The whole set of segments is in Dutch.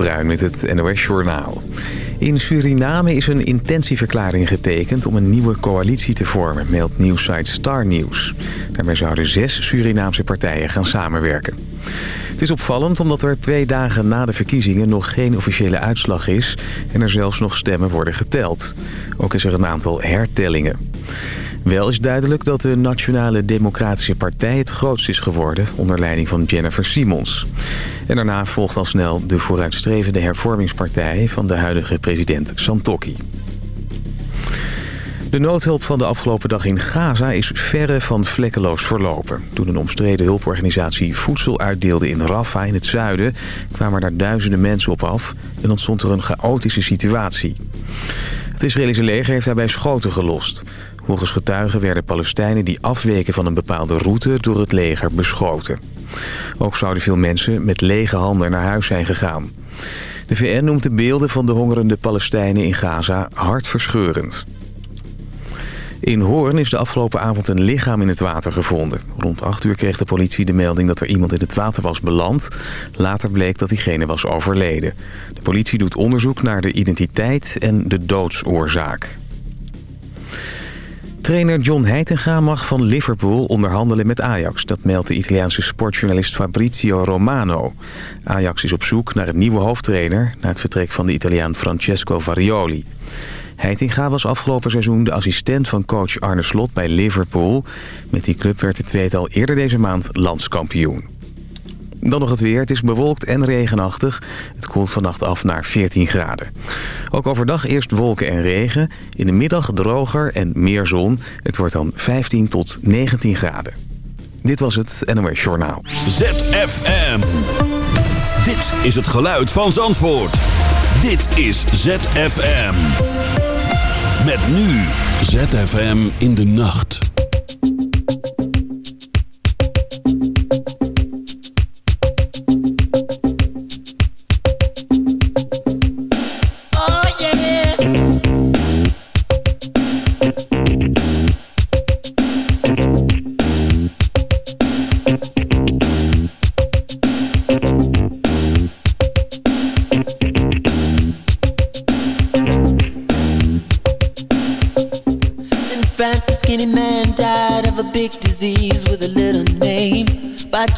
Bruin met het NOS Journaal. In Suriname is een intentieverklaring getekend om een nieuwe coalitie te vormen, meldt nieuwsite Star News. Daarbij zouden zes Surinaamse partijen gaan samenwerken. Het is opvallend omdat er twee dagen na de verkiezingen nog geen officiële uitslag is... en er zelfs nog stemmen worden geteld. Ook is er een aantal hertellingen. Wel is duidelijk dat de Nationale Democratische Partij het grootst is geworden... onder leiding van Jennifer Simons. En daarna volgt al snel de vooruitstrevende hervormingspartij... van de huidige president Santokki. De noodhulp van de afgelopen dag in Gaza is verre van vlekkeloos verlopen. Toen een omstreden hulporganisatie voedsel uitdeelde in Rafah in het zuiden... kwamen daar duizenden mensen op af en ontstond er een chaotische situatie. Het Israëlische leger heeft daarbij schoten gelost. Volgens getuigen werden Palestijnen die afweken van een bepaalde route door het leger beschoten. Ook zouden veel mensen met lege handen naar huis zijn gegaan. De VN noemt de beelden van de hongerende Palestijnen in Gaza hartverscheurend. In Hoorn is de afgelopen avond een lichaam in het water gevonden. Rond 8 uur kreeg de politie de melding dat er iemand in het water was beland. Later bleek dat diegene was overleden. De politie doet onderzoek naar de identiteit en de doodsoorzaak. Trainer John Heitinga mag van Liverpool onderhandelen met Ajax. Dat meldt de Italiaanse sportjournalist Fabrizio Romano. Ajax is op zoek naar een nieuwe hoofdtrainer... na het vertrek van de Italiaan Francesco Varioli. Heitinga was afgelopen seizoen de assistent van coach Arne Slot bij Liverpool. Met die club werd het tweetal eerder deze maand landskampioen. Dan nog het weer. Het is bewolkt en regenachtig. Het koelt vannacht af naar 14 graden. Ook overdag eerst wolken en regen. In de middag droger en meer zon. Het wordt dan 15 tot 19 graden. Dit was het NOS Journaal. ZFM. Dit is het geluid van Zandvoort. Dit is ZFM. Met nu ZFM in de nacht.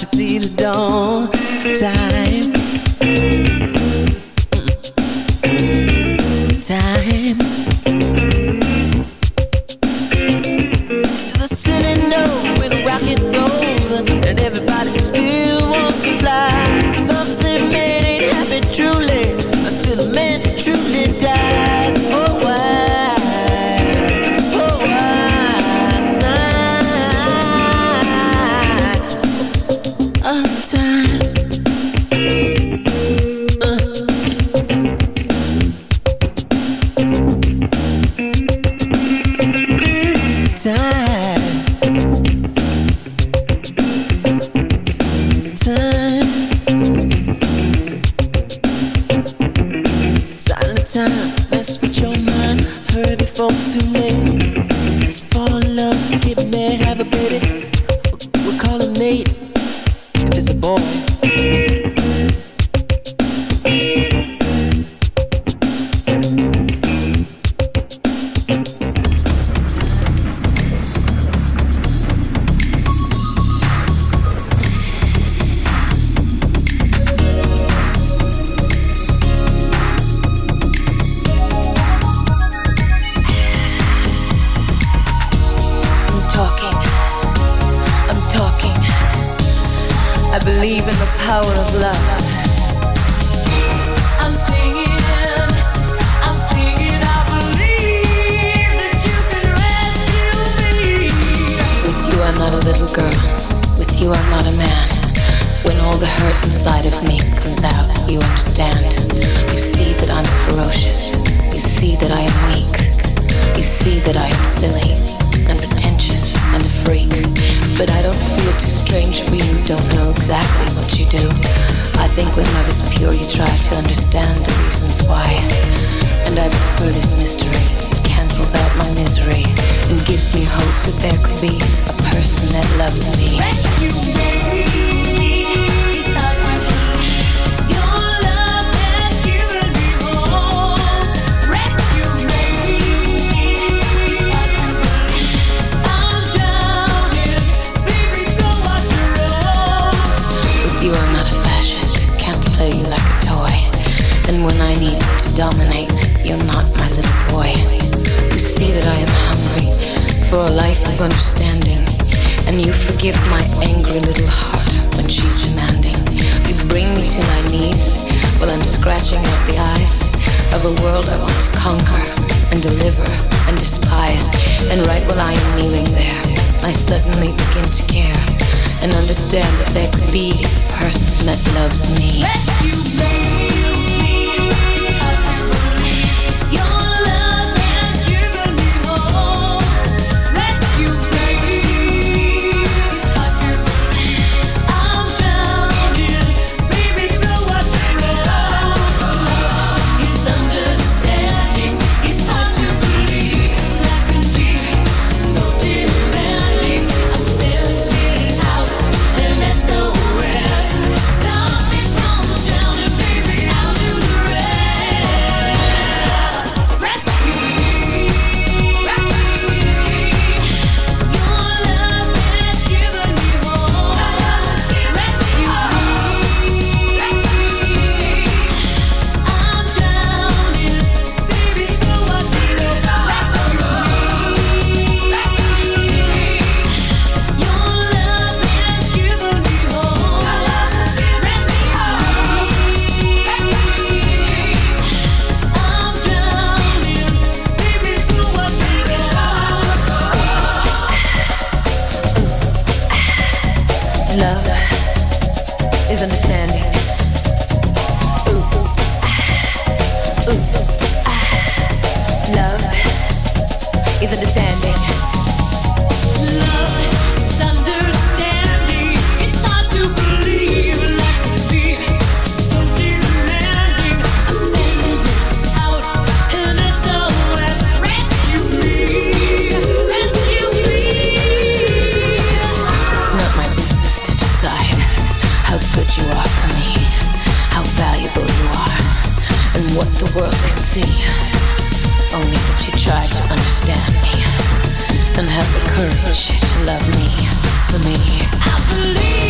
To see. understand that there could be a person that loves me. Rescue me. and have the courage to love me for me. I believe.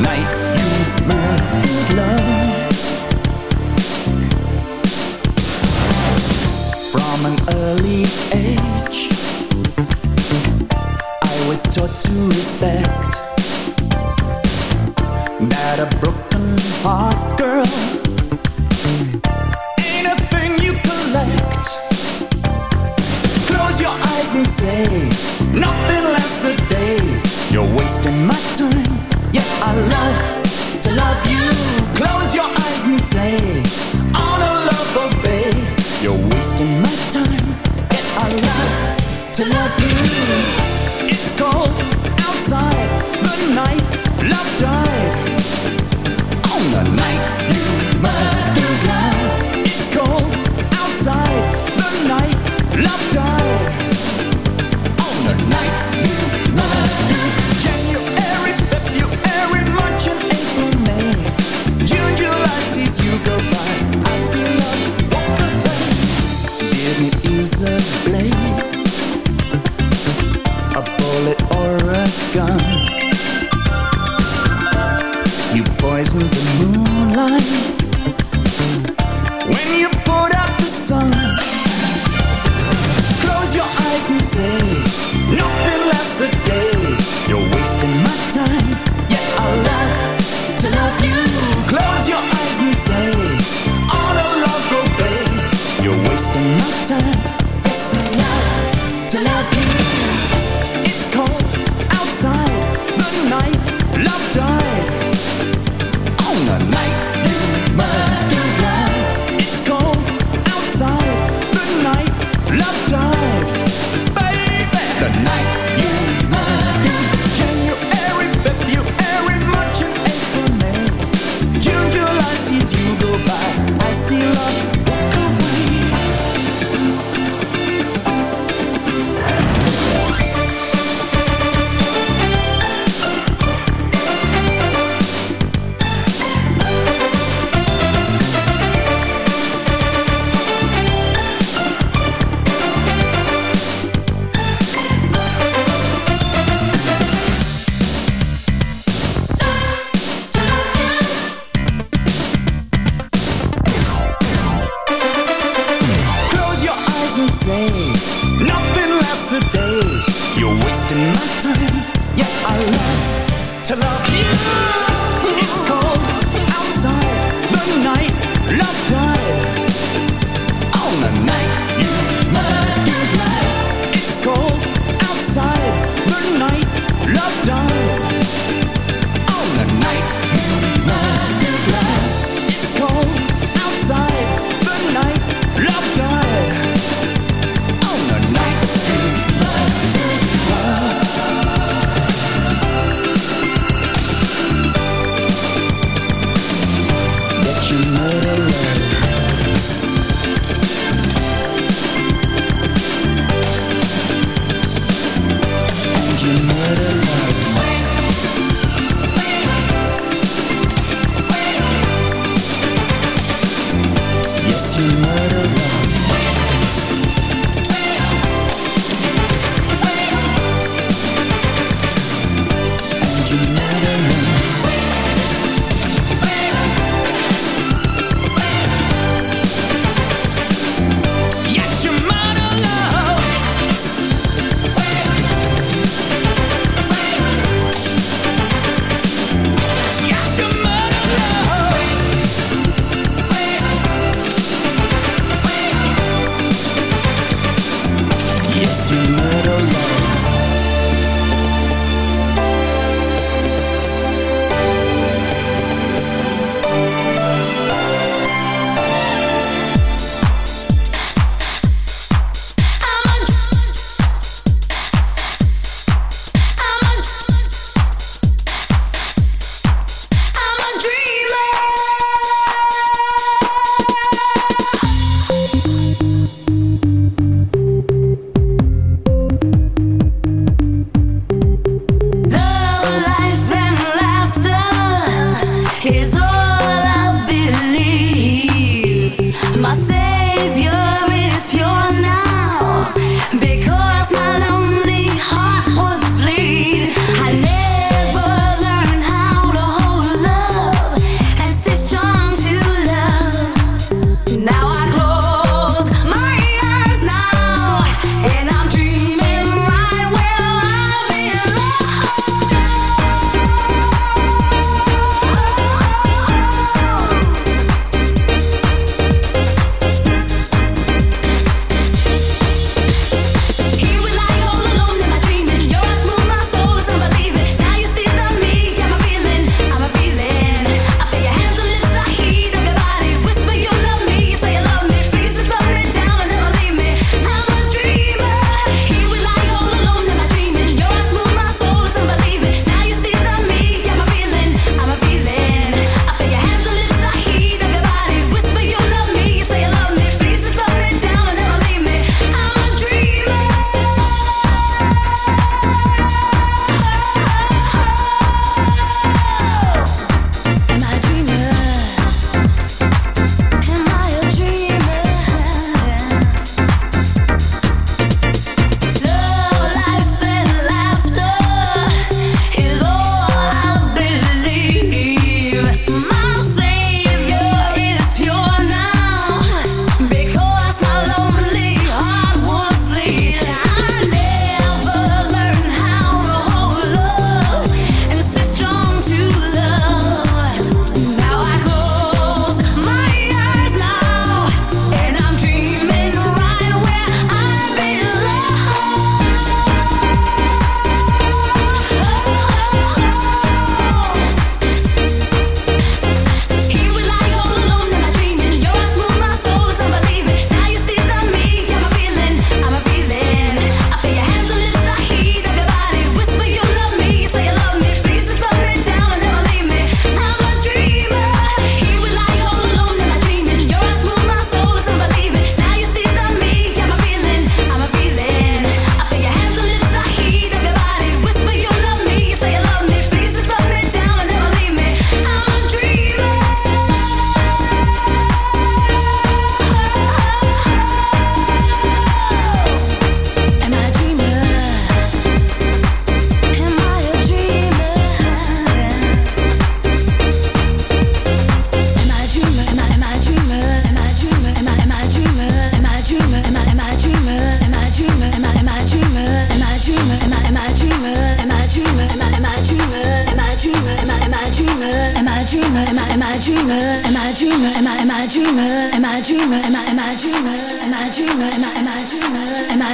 night.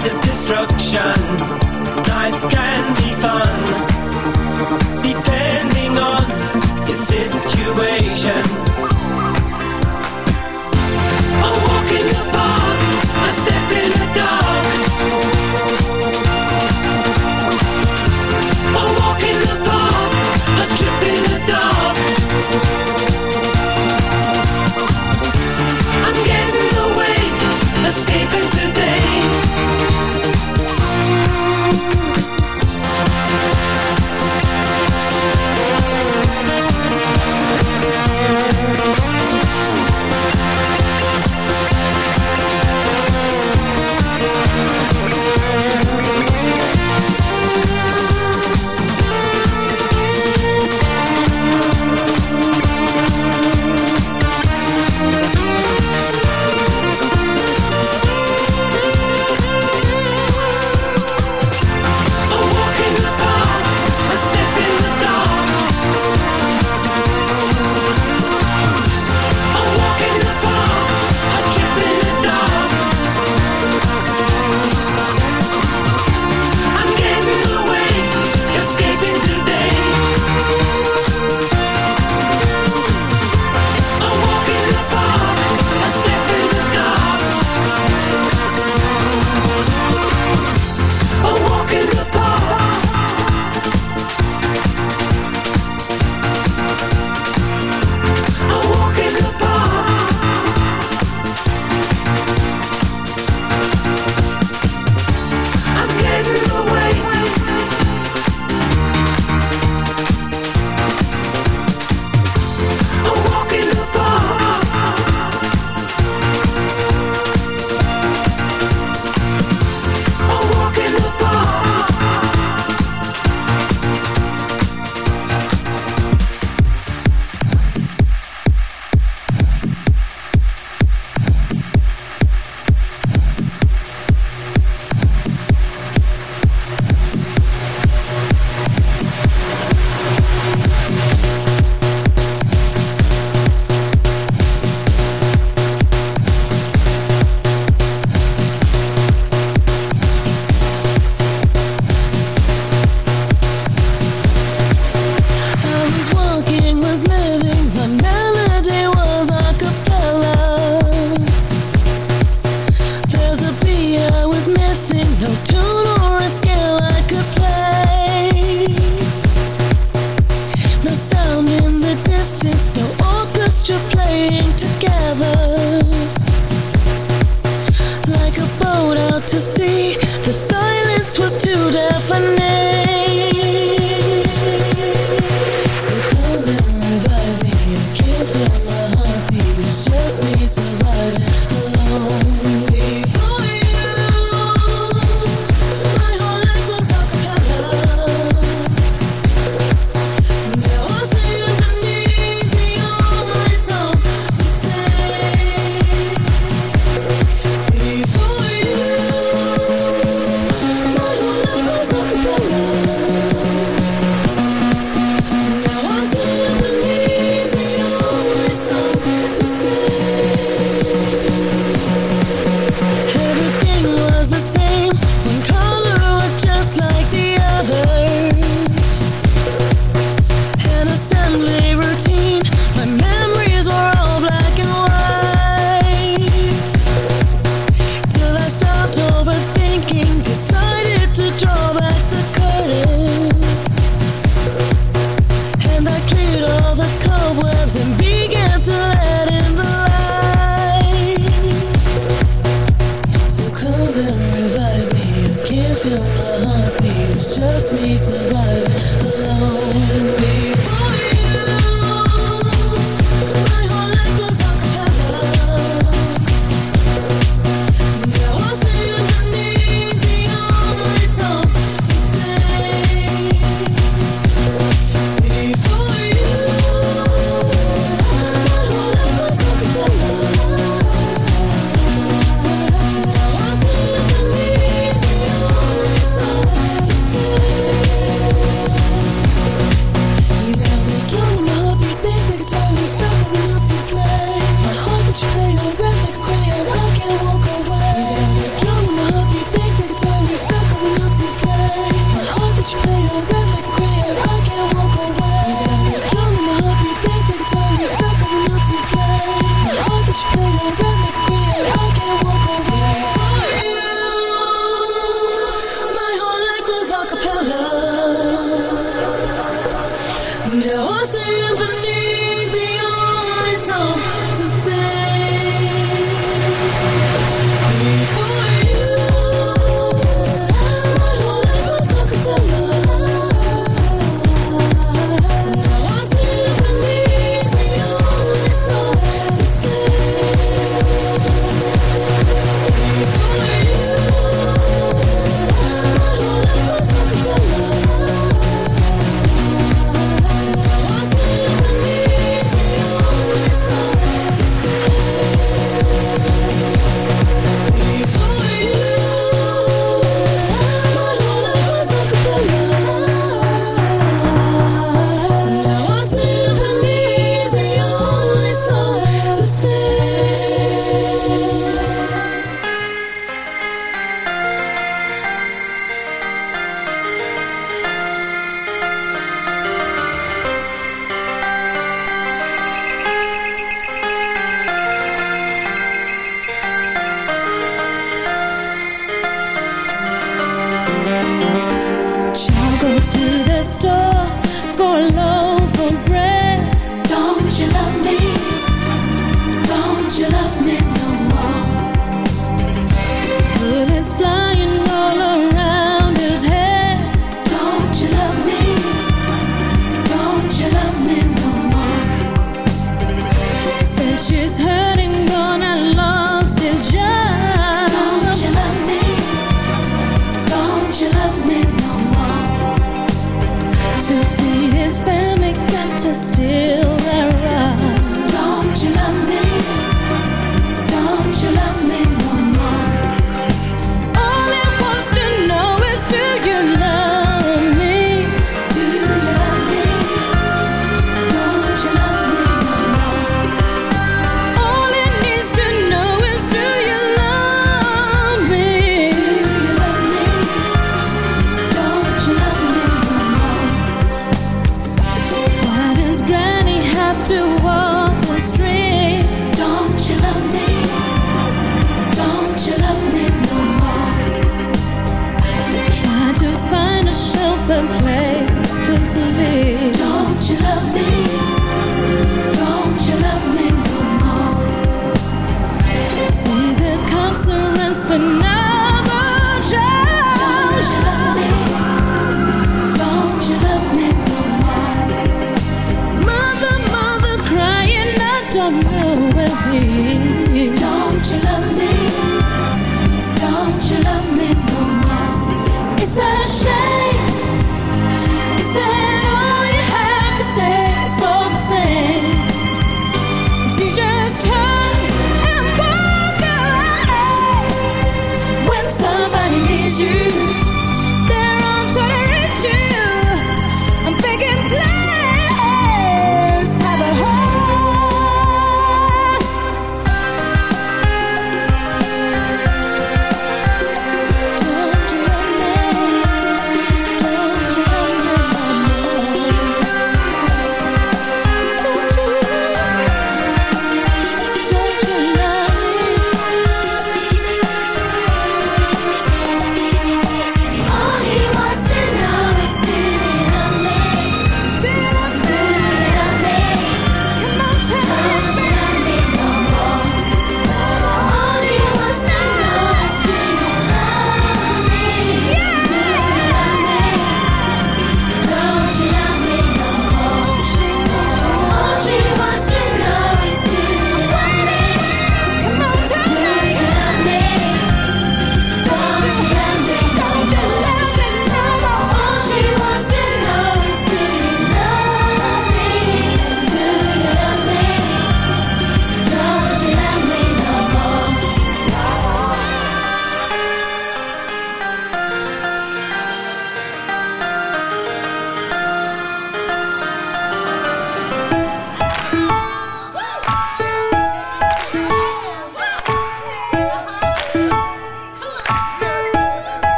kind of destruct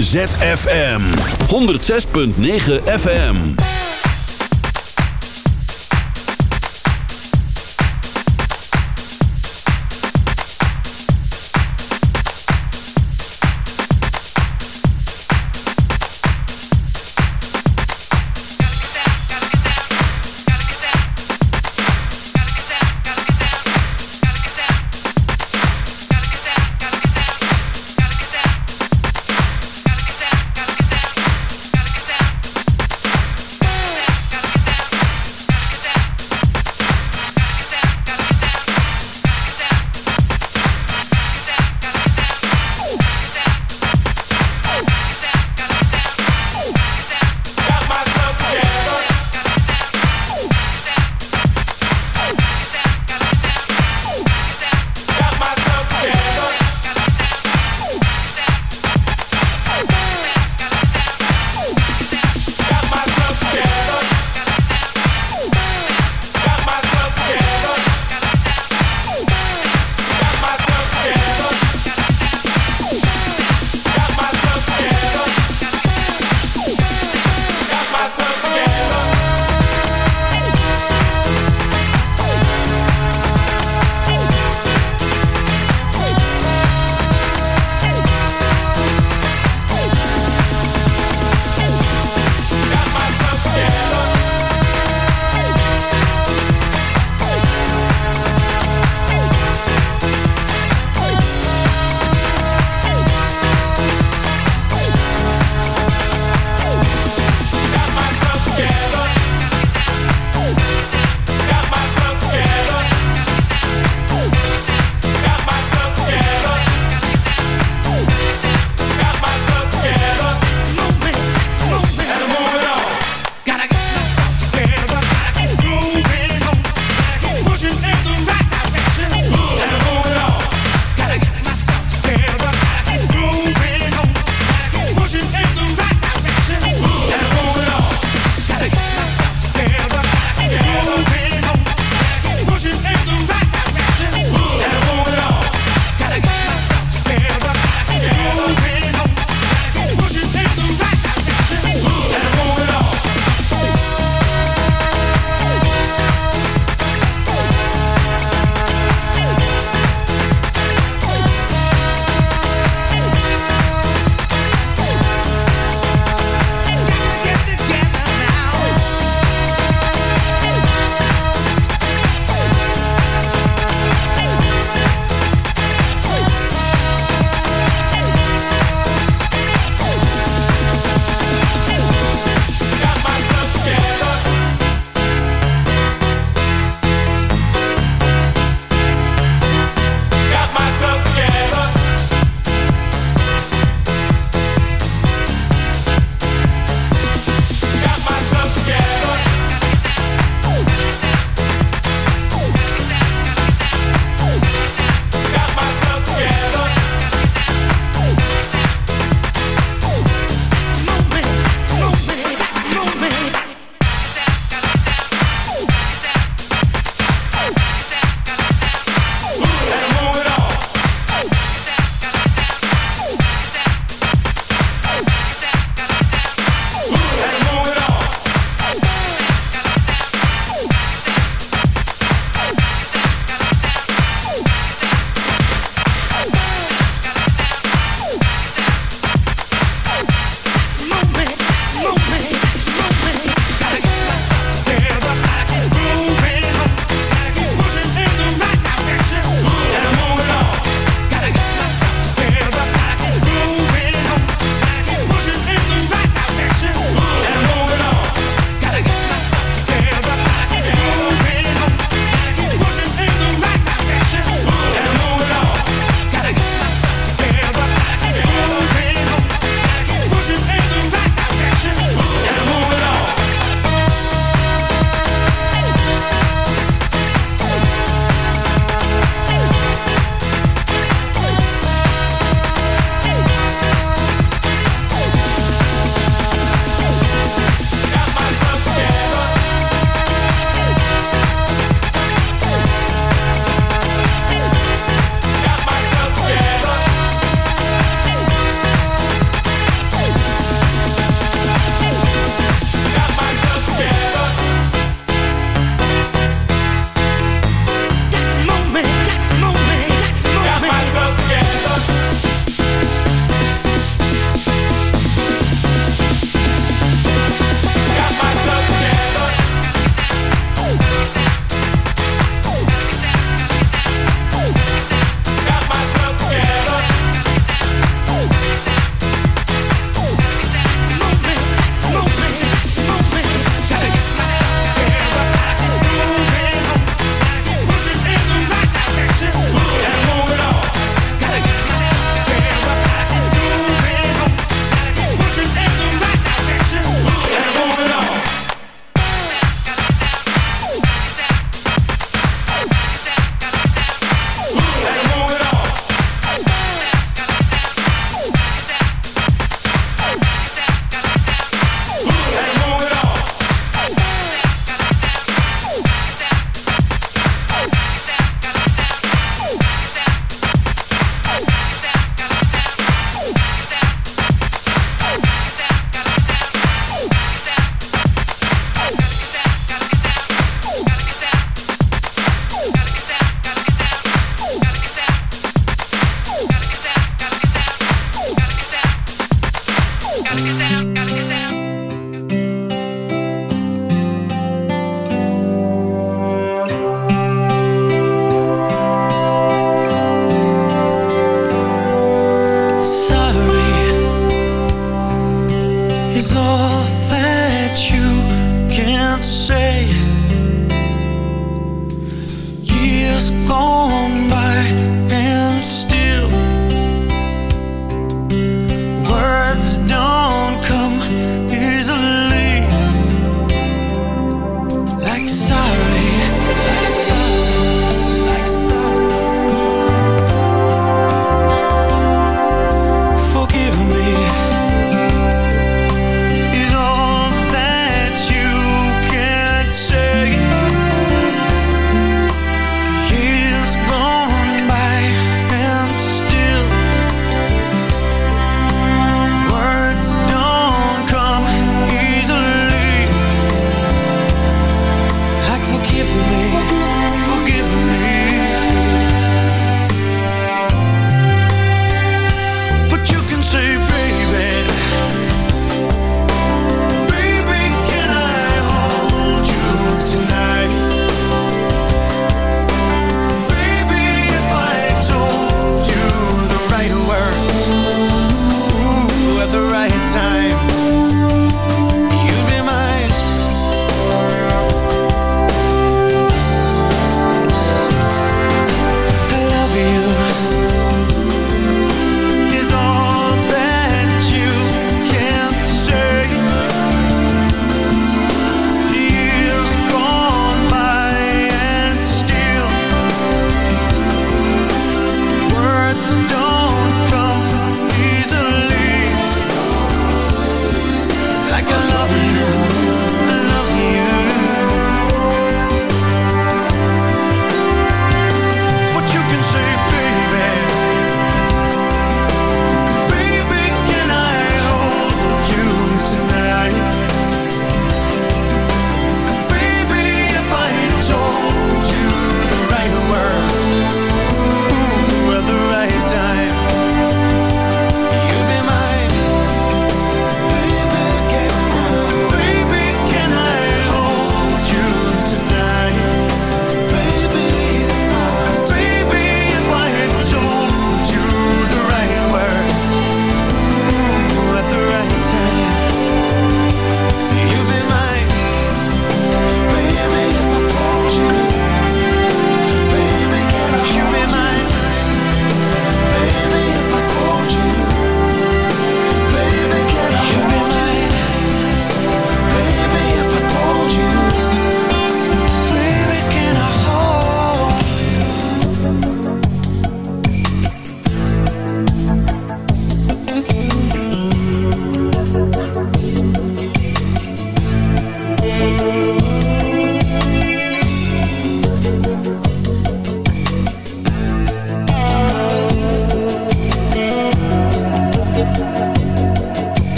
ZFM. 106.9 FM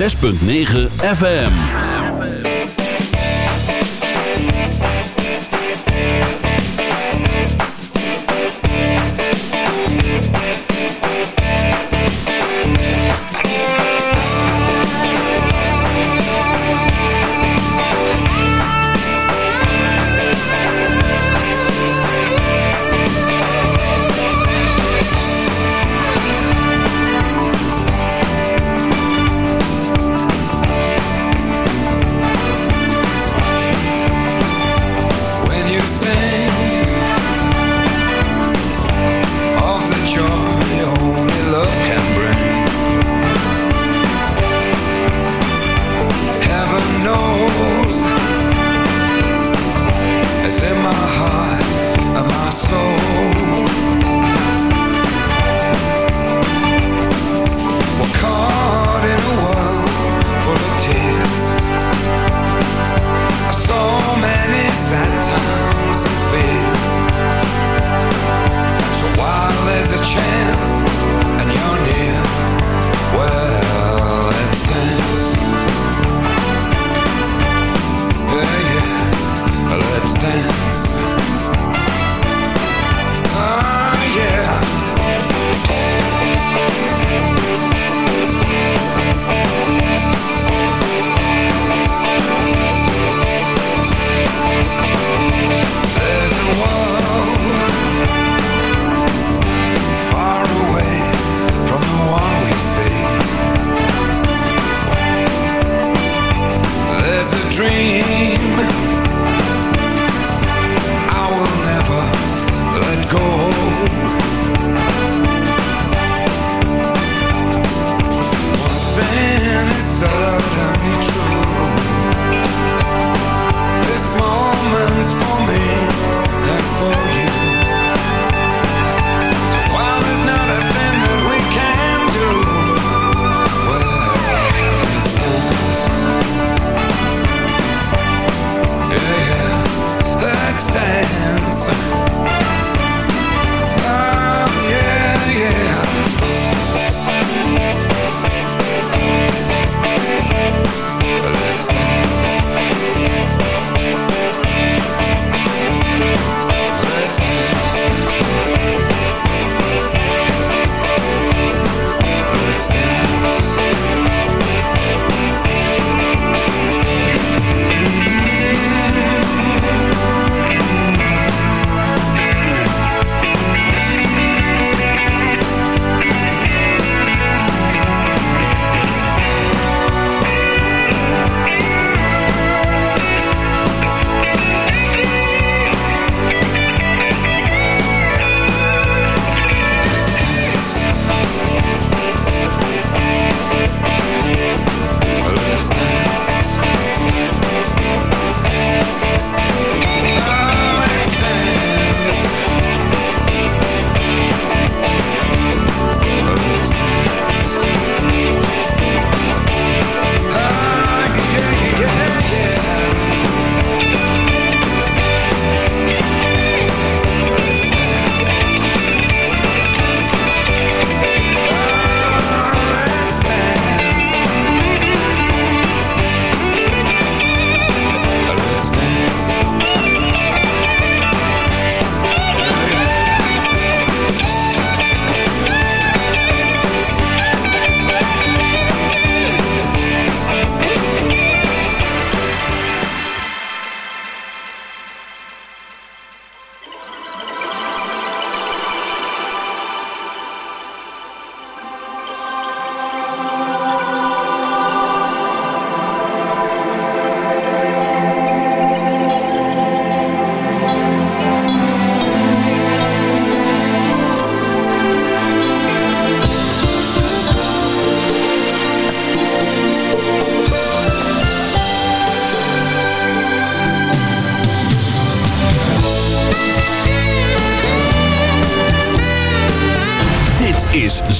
106.9 FM